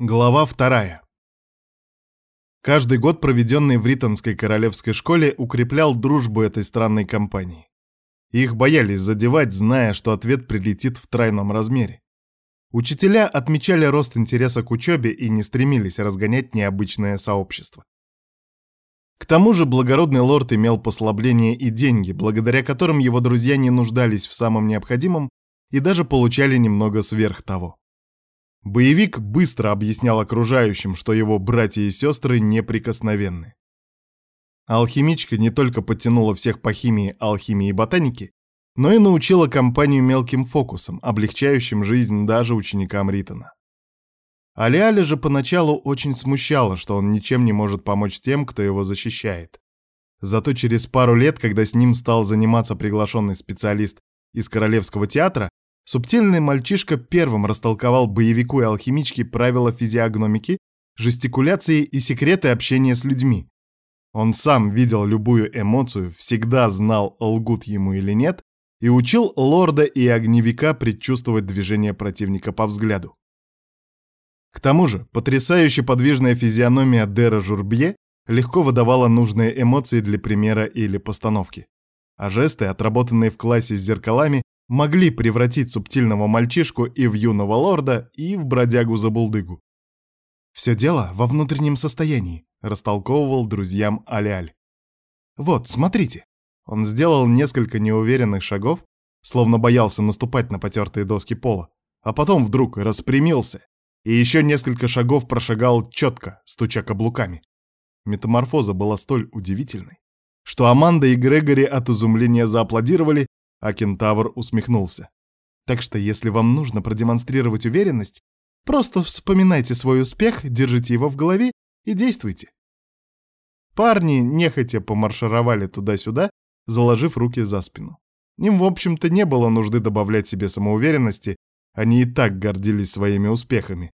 Глава вторая. Каждый год, проведенный в Ритонской королевской школе, укреплял дружбу этой странной компании. Их боялись задевать, зная, что ответ прилетит в тройном размере. Учителя отмечали рост интереса к учебе и не стремились разгонять необычное сообщество. К тому же благородный лорд имел послабление и деньги, благодаря которым его друзья не нуждались в самом необходимом и даже получали немного сверх того. Боевик быстро объяснял окружающим, что его братья и сестры неприкосновенны. Алхимичка не только подтянула всех по химии, алхимии и ботанике, но и научила компанию мелким фокусам, облегчающим жизнь даже ученикам Ритона. Алиаля же поначалу очень смущало, что он ничем не может помочь тем, кто его защищает. Зато через пару лет, когда с ним стал заниматься приглашенный специалист из Королевского театра, Субтильный мальчишка первым растолковал боевику и алхимичке правила физиогномики, жестикуляции и секреты общения с людьми. Он сам видел любую эмоцию, всегда знал, лгут ему или нет, и учил лорда и огневика предчувствовать движение противника по взгляду. К тому же, потрясающе подвижная физиономия Дера Журбье легко выдавала нужные эмоции для примера или постановки. А жесты, отработанные в классе с зеркалами, могли превратить субтильного мальчишку и в юного лорда, и в бродягу-забулдыгу. «Все дело во внутреннем состоянии», — растолковывал друзьям Аляль. «Вот, смотрите». Он сделал несколько неуверенных шагов, словно боялся наступать на потертые доски пола, а потом вдруг распрямился и еще несколько шагов прошагал четко, стуча каблуками. Метаморфоза была столь удивительной, что Аманда и Грегори от изумления зааплодировали а кентавр усмехнулся. Так что если вам нужно продемонстрировать уверенность, просто вспоминайте свой успех, держите его в голове и действуйте. Парни нехотя помаршировали туда-сюда, заложив руки за спину. Им, в общем-то, не было нужды добавлять себе самоуверенности, они и так гордились своими успехами.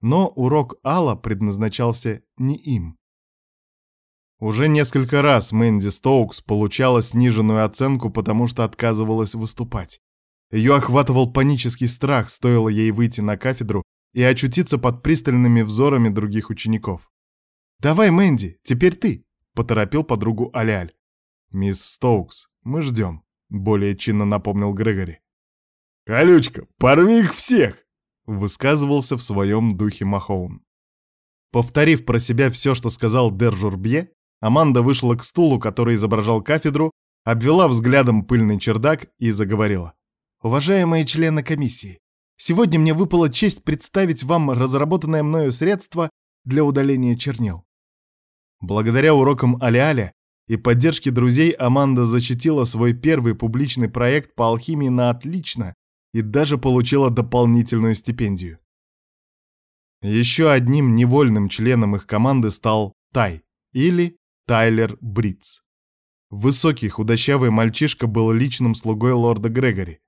Но урок Алла предназначался не им. Уже несколько раз Мэнди Стоукс получала сниженную оценку, потому что отказывалась выступать. Ее охватывал панический страх, стоило ей выйти на кафедру и очутиться под пристальными взорами других учеников. «Давай, Мэнди, теперь ты», — поторопил подругу Аляль. «Мисс Стоукс, мы ждем», — более чинно напомнил Грегори. «Колючка, порви их всех!» — высказывался в своем духе Махоун. Повторив про себя все, что сказал Дер Журбье, Аманда вышла к стулу, который изображал кафедру, обвела взглядом пыльный чердак и заговорила. «Уважаемые члены комиссии, сегодня мне выпала честь представить вам разработанное мною средство для удаления чернил». Благодаря урокам Аля-Аля и поддержке друзей Аманда защитила свой первый публичный проект по алхимии на отлично и даже получила дополнительную стипендию. Еще одним невольным членом их команды стал Тай, или Тайлер Бритц. Высокий худощавый мальчишка был личным слугой лорда Грегори.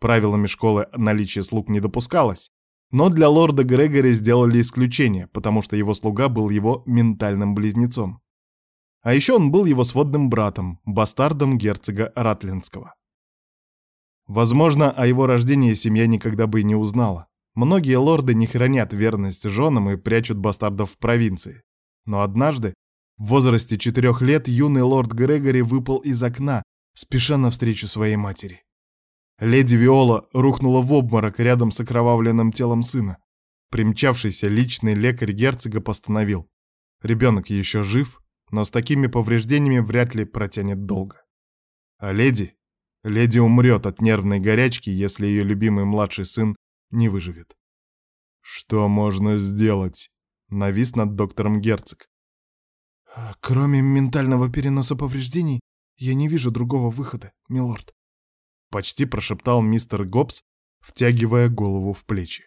Правилами школы наличие слуг не допускалось, но для лорда Грегори сделали исключение, потому что его слуга был его ментальным близнецом. А еще он был его сводным братом, бастардом герцога Ратлинского. Возможно, о его рождении семья никогда бы и не узнала. Многие лорды не хранят верность женам и прячут бастардов в провинции. Но однажды в возрасте четырех лет юный лорд Грегори выпал из окна, спеша навстречу своей матери. Леди Виола рухнула в обморок рядом с окровавленным телом сына. Примчавшийся личный лекарь герцога постановил. Ребенок еще жив, но с такими повреждениями вряд ли протянет долго. А леди? Леди умрет от нервной горячки, если ее любимый младший сын не выживет. «Что можно сделать?» — навис над доктором герцог. А, «Кроме ментального переноса повреждений, я не вижу другого выхода, милорд», — почти прошептал мистер Гоббс, втягивая голову в плечи.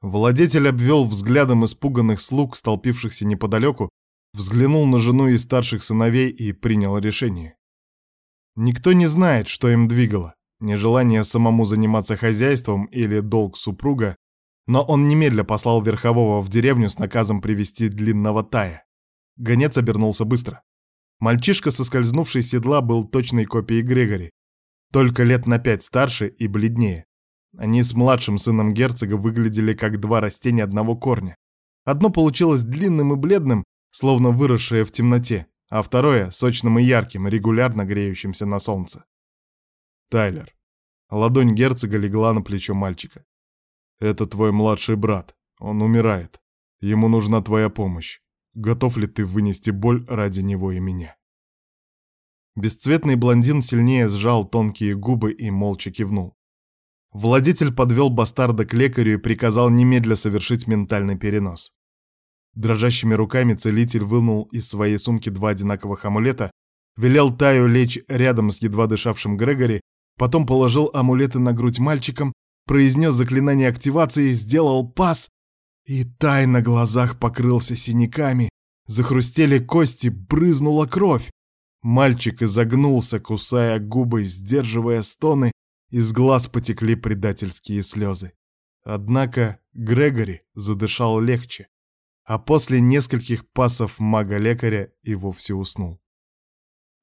Владетель обвел взглядом испуганных слуг, столпившихся неподалеку, взглянул на жену и старших сыновей и принял решение. Никто не знает, что им двигало, нежелание самому заниматься хозяйством или долг супруга, но он немедля послал Верхового в деревню с наказом привести длинного тая. Гонец обернулся быстро. Мальчишка, соскользнувший с седла, был точной копией Грегори, только лет на пять старше и бледнее. Они с младшим сыном герцога выглядели как два растения одного корня. Одно получилось длинным и бледным, словно выросшее в темноте, а второе — сочным и ярким, регулярно греющимся на солнце. Тайлер. Ладонь герцога легла на плечо мальчика. «Это твой младший брат. Он умирает. Ему нужна твоя помощь. Готов ли ты вынести боль ради него и меня?» Бесцветный блондин сильнее сжал тонкие губы и молча кивнул. Владетель подвел бастарда к лекарю и приказал немедля совершить ментальный перенос. Дрожащими руками целитель вынул из своей сумки два одинаковых амулета, велел Таю лечь рядом с едва дышавшим Грегори, потом положил амулеты на грудь мальчикам, произнес заклинание активации, сделал пас, и Тай на глазах покрылся синяками, захрустели кости, брызнула кровь. Мальчик изогнулся, кусая губы, сдерживая стоны, из глаз потекли предательские слезы. Однако Грегори задышал легче, а после нескольких пасов мага-лекаря и вовсе уснул.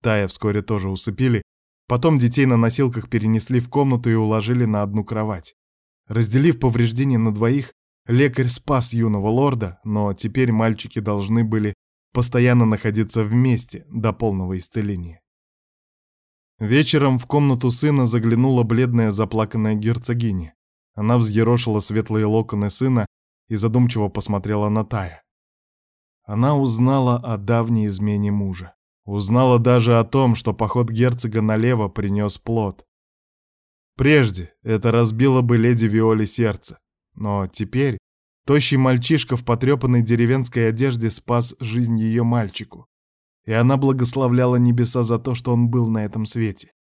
Тая вскоре тоже усыпили, потом детей на носилках перенесли в комнату и уложили на одну кровать. Разделив повреждения на двоих, лекарь спас юного лорда, но теперь мальчики должны были постоянно находиться вместе до полного исцеления. Вечером в комнату сына заглянула бледная заплаканная герцогиня. Она взъерошила светлые локоны сына и задумчиво посмотрела на Тая. Она узнала о давней измене мужа. Узнала даже о том, что поход герцога налево принес плод. Прежде это разбило бы леди Виоле сердце, но теперь тощий мальчишка в потрепанной деревенской одежде спас жизнь ее мальчику и она благословляла небеса за то, что он был на этом свете.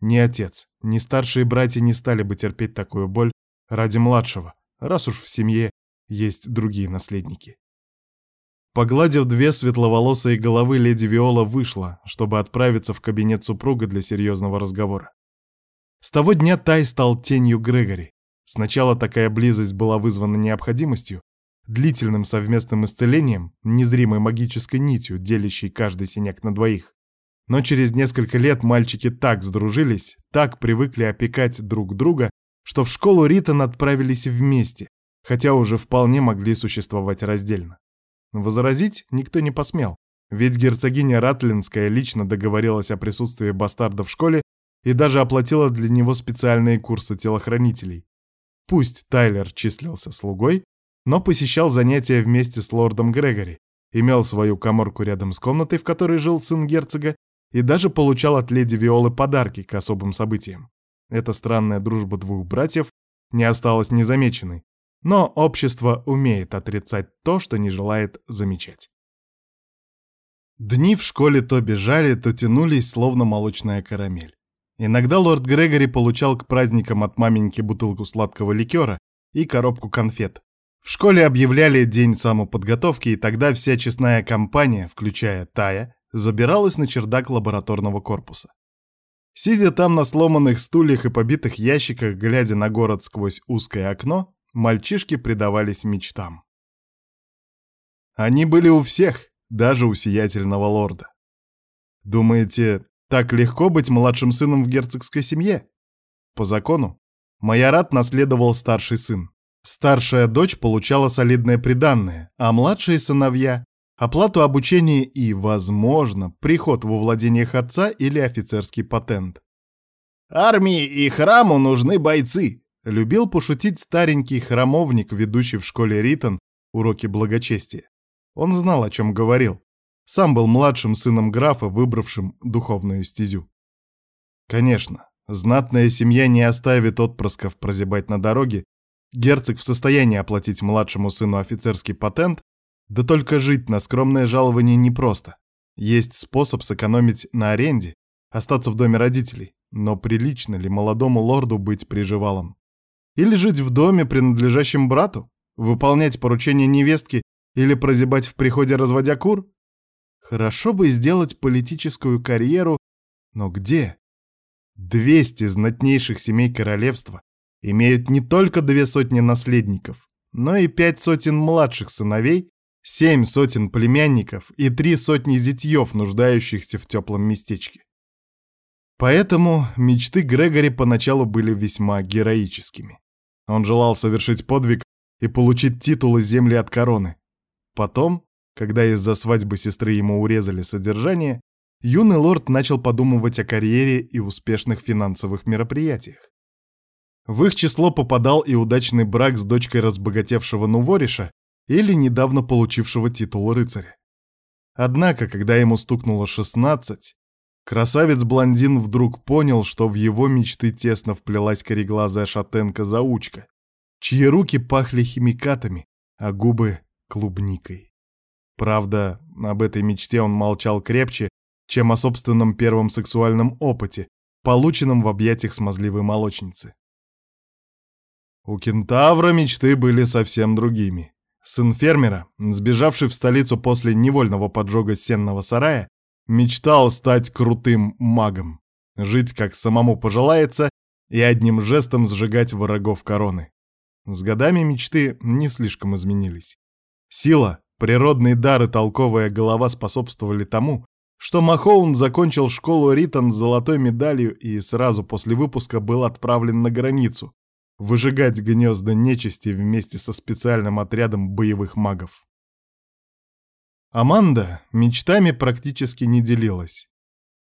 Ни отец, ни старшие братья не стали бы терпеть такую боль ради младшего, раз уж в семье есть другие наследники. Погладив две светловолосые головы, леди Виола вышла, чтобы отправиться в кабинет супруга для серьезного разговора. С того дня Тай стал тенью Грегори. Сначала такая близость была вызвана необходимостью, длительным совместным исцелением, незримой магической нитью, делящей каждый синяк на двоих. Но через несколько лет мальчики так сдружились, так привыкли опекать друг друга, что в школу Ритон отправились вместе, хотя уже вполне могли существовать раздельно. Возразить никто не посмел, ведь герцогиня Ратлинская лично договорилась о присутствии бастарда в школе и даже оплатила для него специальные курсы телохранителей. Пусть Тайлер числился слугой, но посещал занятия вместе с лордом Грегори, имел свою коморку рядом с комнатой, в которой жил сын герцога, и даже получал от леди Виолы подарки к особым событиям. Эта странная дружба двух братьев не осталась незамеченной, но общество умеет отрицать то, что не желает замечать. Дни в школе то бежали, то тянулись, словно молочная карамель. Иногда лорд Грегори получал к праздникам от маменьки бутылку сладкого ликера и коробку конфет, в школе объявляли день самоподготовки, и тогда вся честная компания, включая Тая, забиралась на чердак лабораторного корпуса. Сидя там на сломанных стульях и побитых ящиках, глядя на город сквозь узкое окно, мальчишки предавались мечтам. Они были у всех, даже у сиятельного лорда. Думаете, так легко быть младшим сыном в герцогской семье? По закону, Майорат наследовал старший сын. Старшая дочь получала солидное приданное, а младшие сыновья — оплату обучения и, возможно, приход во владениях отца или офицерский патент. «Армии и храму нужны бойцы», — любил пошутить старенький храмовник, ведущий в школе Ритон уроки благочестия. Он знал, о чем говорил. Сам был младшим сыном графа, выбравшим духовную стезю. Конечно, знатная семья не оставит отпрысков прозябать на дороге, Герцог в состоянии оплатить младшему сыну офицерский патент, да только жить на скромное жалование непросто. Есть способ сэкономить на аренде, остаться в доме родителей, но прилично ли молодому лорду быть приживалом? Или жить в доме, принадлежащем брату? Выполнять поручения невестки или прозябать в приходе, разводя кур? Хорошо бы сделать политическую карьеру, но где? 200 знатнейших семей королевства имеют не только две сотни наследников, но и пять сотен младших сыновей, семь сотен племянников и три сотни зятьев, нуждающихся в теплом местечке. Поэтому мечты Грегори поначалу были весьма героическими. Он желал совершить подвиг и получить титул и земли от короны. Потом, когда из-за свадьбы сестры ему урезали содержание, юный лорд начал подумывать о карьере и успешных финансовых мероприятиях. В их число попадал и удачный брак с дочкой разбогатевшего Нувориша или недавно получившего титул рыцаря. Однако, когда ему стукнуло 16, красавец-блондин вдруг понял, что в его мечты тесно вплелась кореглазая шатенка-заучка, чьи руки пахли химикатами, а губы — клубникой. Правда, об этой мечте он молчал крепче, чем о собственном первом сексуальном опыте, полученном в объятиях смазливой молочницы. У кентавра мечты были совсем другими. Сын фермера, сбежавший в столицу после невольного поджога сенного сарая, мечтал стать крутым магом, жить как самому пожелается и одним жестом сжигать врагов короны. С годами мечты не слишком изменились. Сила, природный дар и толковая голова способствовали тому, что Махоун закончил школу Ритон с золотой медалью и сразу после выпуска был отправлен на границу, выжигать гнезда нечисти вместе со специальным отрядом боевых магов. Аманда мечтами практически не делилась.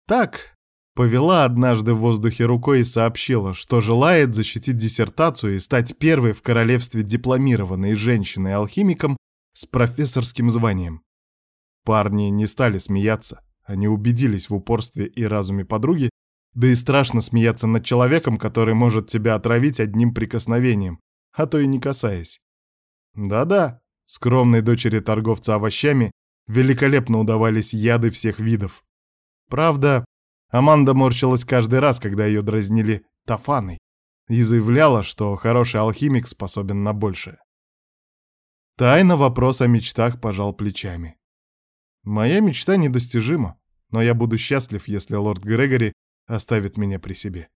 Так, повела однажды в воздухе рукой и сообщила, что желает защитить диссертацию и стать первой в королевстве дипломированной женщиной-алхимиком с профессорским званием. Парни не стали смеяться, они убедились в упорстве и разуме подруги, да и страшно смеяться над человеком, который может тебя отравить одним прикосновением, а то и не касаясь. Да-да, скромной дочери торговца овощами великолепно удавались яды всех видов. Правда, Аманда морщилась каждый раз, когда ее дразнили тафаной, и заявляла, что хороший алхимик способен на большее. Тайна вопрос о мечтах пожал плечами. Моя мечта недостижима, но я буду счастлив, если лорд Грегори оставит меня при себе.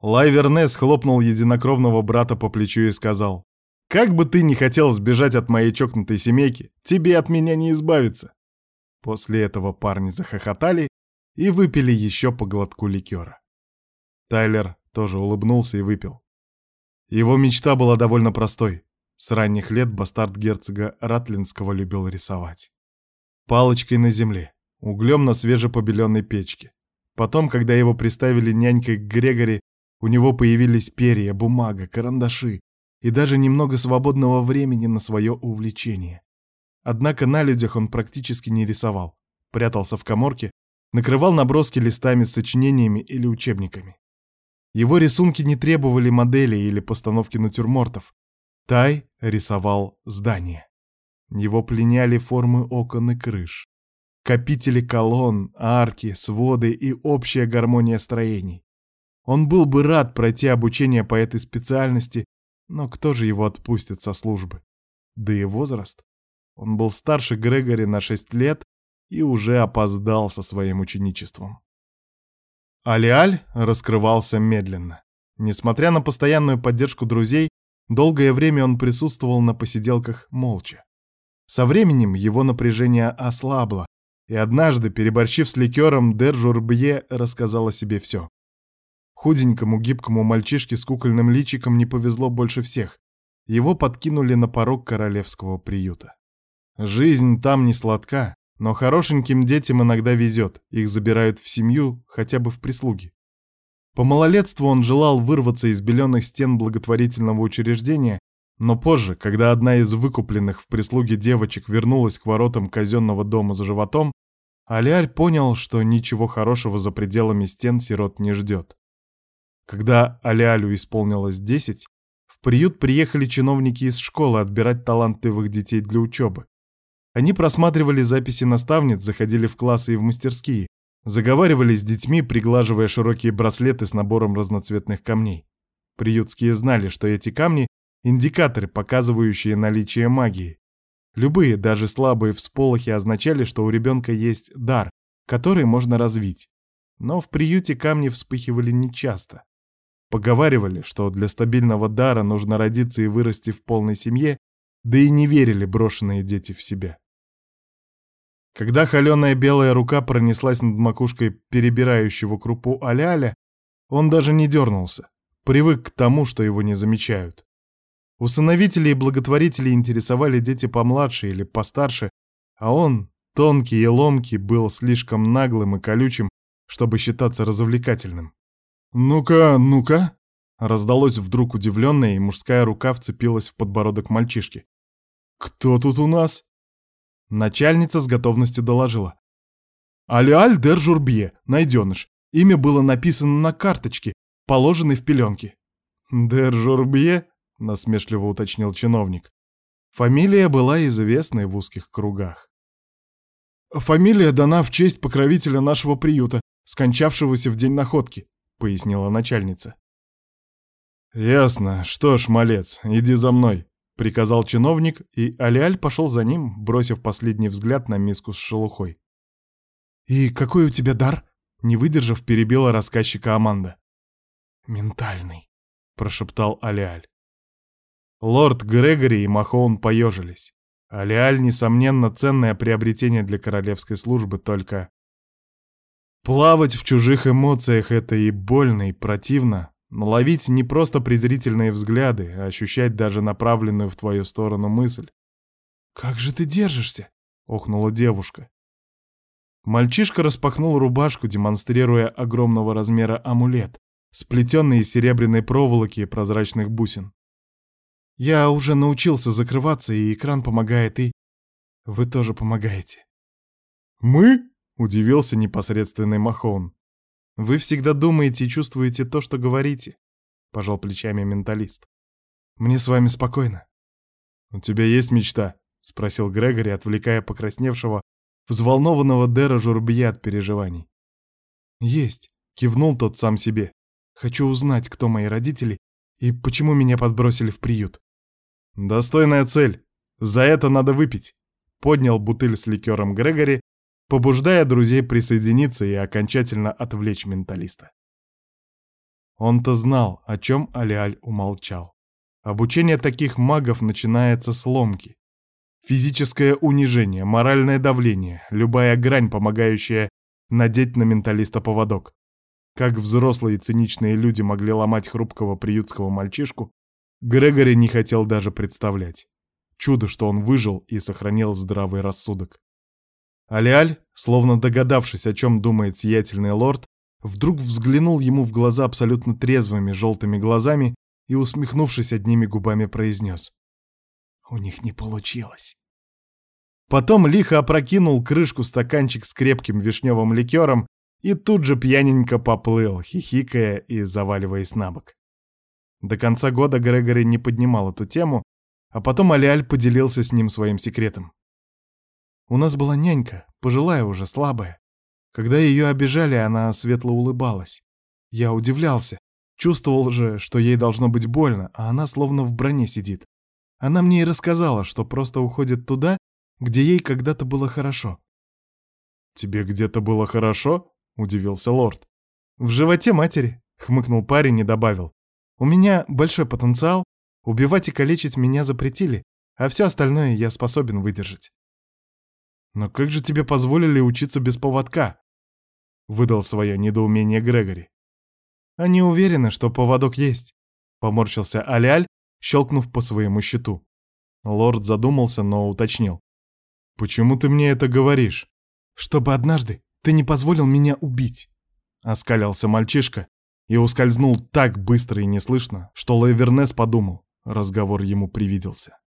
Лайвернес хлопнул единокровного брата по плечу и сказал, «Как бы ты ни хотел сбежать от моей чокнутой семейки, тебе от меня не избавиться». После этого парни захохотали и выпили еще по глотку ликера. Тайлер тоже улыбнулся и выпил. Его мечта была довольно простой. С ранних лет бастард герцога Ратлинского любил рисовать. Палочкой на земле, углем на свежепобеленной печке. Потом, когда его приставили нянькой к Грегори, у него появились перья, бумага, карандаши и даже немного свободного времени на свое увлечение. Однако на людях он практически не рисовал, прятался в коморке, накрывал наброски листами с сочинениями или учебниками. Его рисунки не требовали моделей или постановки натюрмортов. Тай рисовал здания. Его пленяли формы окон и крыш, капители колонн, арки, своды и общая гармония строений. Он был бы рад пройти обучение по этой специальности, но кто же его отпустит со службы? Да и возраст. Он был старше Грегори на шесть лет и уже опоздал со своим ученичеством. Алиаль раскрывался медленно. Несмотря на постоянную поддержку друзей, долгое время он присутствовал на посиделках молча. Со временем его напряжение ослабло, и однажды, переборщив с ликером, Держурбье рассказал о себе все. Худенькому гибкому мальчишке с кукольным личиком не повезло больше всех. Его подкинули на порог королевского приюта. Жизнь там не сладка, но хорошеньким детям иногда везет, их забирают в семью, хотя бы в прислуги. По малолетству он желал вырваться из беленых стен благотворительного учреждения, но позже, когда одна из выкупленных в прислуге девочек вернулась к воротам казенного дома за животом, Алиаль понял, что ничего хорошего за пределами стен сирот не ждет. Когда Алиалю исполнилось 10, в приют приехали чиновники из школы отбирать талантливых детей для учебы. Они просматривали записи наставниц, заходили в классы и в мастерские, заговаривали с детьми, приглаживая широкие браслеты с набором разноцветных камней. Приютские знали, что эти камни — индикаторы, показывающие наличие магии. Любые, даже слабые всполохи означали, что у ребенка есть дар, который можно развить. Но в приюте камни вспыхивали нечасто. Поговаривали, что для стабильного дара нужно родиться и вырасти в полной семье, да и не верили брошенные дети в себя. Когда холеная белая рука пронеслась над макушкой перебирающего крупу Аляля, он даже не дернулся, привык к тому, что его не замечают. Усыновители и благотворители интересовали дети помладше или постарше, а он, тонкий и ломкий, был слишком наглым и колючим, чтобы считаться развлекательным. «Ну-ка, ну-ка!» Раздалось вдруг удивленное, и мужская рука вцепилась в подбородок мальчишки. «Кто тут у нас?» Начальница с готовностью доложила. «Алиаль дер Журбье, найденыш. Имя было написано на карточке, положенной в пеленке». «Дер Журбье?» — насмешливо уточнил чиновник. Фамилия была известной в узких кругах. «Фамилия дана в честь покровителя нашего приюта, скончавшегося в день находки», — пояснила начальница. «Ясно. Что ж, малец, иди за мной», — приказал чиновник, и Алиаль пошел за ним, бросив последний взгляд на миску с шелухой. «И какой у тебя дар?» — не выдержав, перебила рассказчика Аманда. «Ментальный», — прошептал Алиаль. Лорд Грегори и Махоун поежились. Алиаль, несомненно, ценное приобретение для королевской службы, только... Плавать в чужих эмоциях — это и больно, и противно, но ловить не просто презрительные взгляды, а ощущать даже направленную в твою сторону мысль. «Как же ты держишься?» — охнула девушка. Мальчишка распахнул рубашку, демонстрируя огромного размера амулет, сплетенный из серебряной проволоки и прозрачных бусин. «Я уже научился закрываться, и экран помогает, и... Вы тоже помогаете». «Мы?» — удивился непосредственный Махон. Вы всегда думаете и чувствуете то, что говорите, пожал плечами менталист. Мне с вами спокойно. У тебя есть мечта? спросил Грегори, отвлекая покрасневшего, взволнованного Дэра Журбья от переживаний. Есть, кивнул тот сам себе. Хочу узнать, кто мои родители и почему меня подбросили в приют. Достойная цель. За это надо выпить. Поднял бутыль с ликером Грегори побуждая друзей присоединиться и окончательно отвлечь менталиста. Он-то знал, о чем Алиаль умолчал. Обучение таких магов начинается с ломки. Физическое унижение, моральное давление, любая грань, помогающая надеть на менталиста поводок. Как взрослые циничные люди могли ломать хрупкого приютского мальчишку, Грегори не хотел даже представлять. Чудо, что он выжил и сохранил здравый рассудок. Алиаль, словно догадавшись, о чем думает сиятельный лорд, вдруг взглянул ему в глаза абсолютно трезвыми желтыми глазами и, усмехнувшись одними губами, произнес. «У них не получилось». Потом лихо опрокинул крышку стаканчик с крепким вишневым ликером и тут же пьяненько поплыл, хихикая и заваливаясь на бок. До конца года Грегори не поднимал эту тему, а потом Алиаль поделился с ним своим секретом. У нас была нянька, пожилая уже, слабая. Когда ее обижали, она светло улыбалась. Я удивлялся. Чувствовал же, что ей должно быть больно, а она словно в броне сидит. Она мне и рассказала, что просто уходит туда, где ей когда-то было хорошо. «Тебе где-то было хорошо?» — удивился лорд. «В животе матери», — хмыкнул парень и добавил. «У меня большой потенциал, убивать и калечить меня запретили, а все остальное я способен выдержать». «Но как же тебе позволили учиться без поводка?» — выдал свое недоумение Грегори. «Они уверены, что поводок есть», — поморщился Аляль, щелкнув по своему щиту. Лорд задумался, но уточнил. «Почему ты мне это говоришь?» «Чтобы однажды ты не позволил меня убить», — оскалился мальчишка и ускользнул так быстро и неслышно, что Лавернес подумал, разговор ему привиделся.